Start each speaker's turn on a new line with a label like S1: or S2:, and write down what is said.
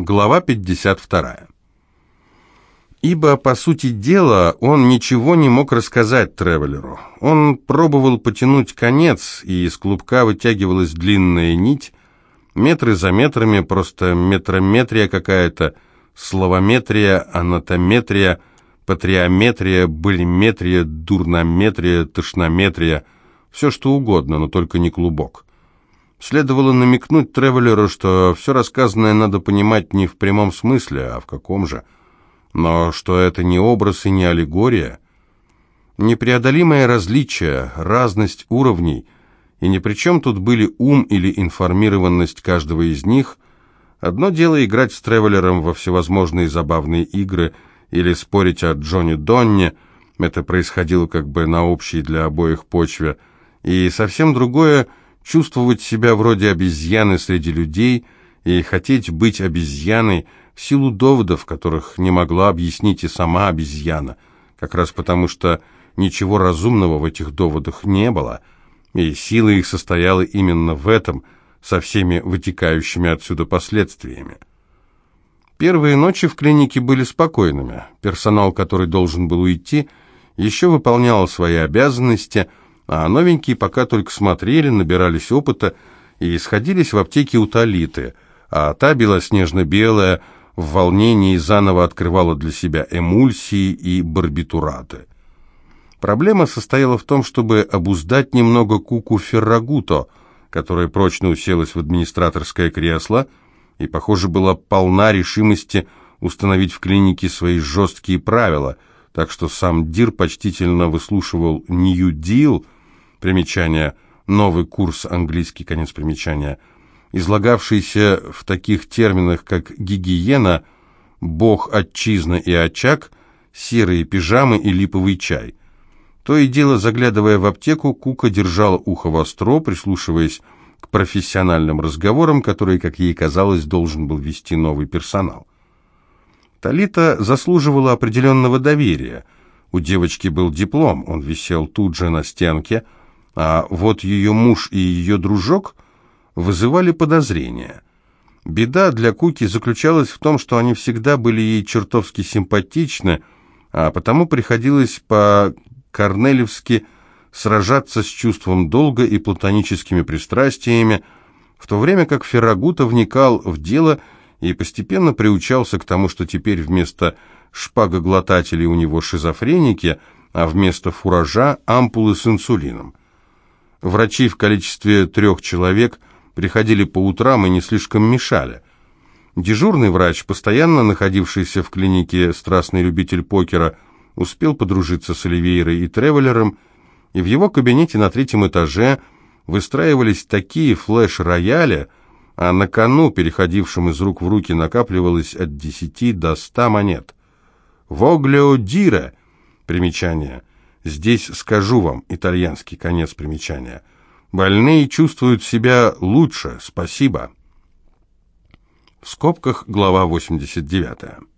S1: Глава 52. Ибо, по сути дела, он ничего не мог рассказать Тревелеру. Он пробовал потянуть конец, и из клубка вытягивалась длинная нить, метры за метрами, просто метрометрия какая-то, словометрия, анатометрия, патриометрия, болиметрия, дурнометрия, тошнометрия, все что угодно, но только не клубок. Следовало намекнуть Тревелеру, что все рассказанное надо понимать не в прямом смысле, а в каком же. Но что это не образ и не аллегория. Непреодолимое различие, разность уровней, и ни при чем тут были ум или информированность каждого из них. Одно дело играть с Тревелером во всевозможные забавные игры или спорить о Джонни Донне, это происходило как бы на общей для обоих почве, и совсем другое — чувствовать себя вроде обезьяны среди людей и хотеть быть обезьяной в силу доводов, которых не могла объяснить и сама обезьяна, как раз потому что ничего разумного в этих доводах не было, и сила их состояла именно в этом, со всеми вытекающими отсюда последствиями. Первые ночи в клинике были спокойными. Персонал, который должен был уйти, еще выполнял свои обязанности – а новенькие пока только смотрели, набирались опыта и сходились в аптеке у Талиты, а та белоснежно-белая в волнении заново открывала для себя эмульсии и барбитураты. Проблема состояла в том, чтобы обуздать немного Куку Феррагуто, которая прочно уселась в администраторское кресло и, похоже, была полна решимости установить в клинике свои жесткие правила, так что сам Дир почтительно выслушивал «Нью Дил», Примечание. Новый курс английский, конец примечания. Излагавшийся в таких терминах, как гигиена, бог, отчизна и очаг, серые пижамы и липовый чай. То и дело, заглядывая в аптеку, Кука держала ухо востро, прислушиваясь к профессиональным разговорам, которые, как ей казалось, должен был вести новый персонал. Талита заслуживала определенного доверия. У девочки был диплом, он висел тут же на стенке – а вот ее муж и ее дружок вызывали подозрения. Беда для Куки заключалась в том, что они всегда были ей чертовски симпатичны, а потому приходилось по-корнелевски сражаться с чувством долга и платоническими пристрастиями, в то время как Феррагута вникал в дело и постепенно приучался к тому, что теперь вместо шпагоглотателей у него шизофреники, а вместо фуража ампулы с инсулином. Врачи в количестве трех человек приходили по утрам и не слишком мешали. Дежурный врач, постоянно находившийся в клинике страстный любитель покера, успел подружиться с Оливейрой и Тревелером, и в его кабинете на третьем этаже выстраивались такие флеш-рояли, а на кону, переходившем из рук в руки, накапливалось от 10 до 100 монет. «Воглео дире» примечание – Здесь скажу вам, итальянский конец примечания. Больные чувствуют себя лучше, спасибо. В скобках глава 89.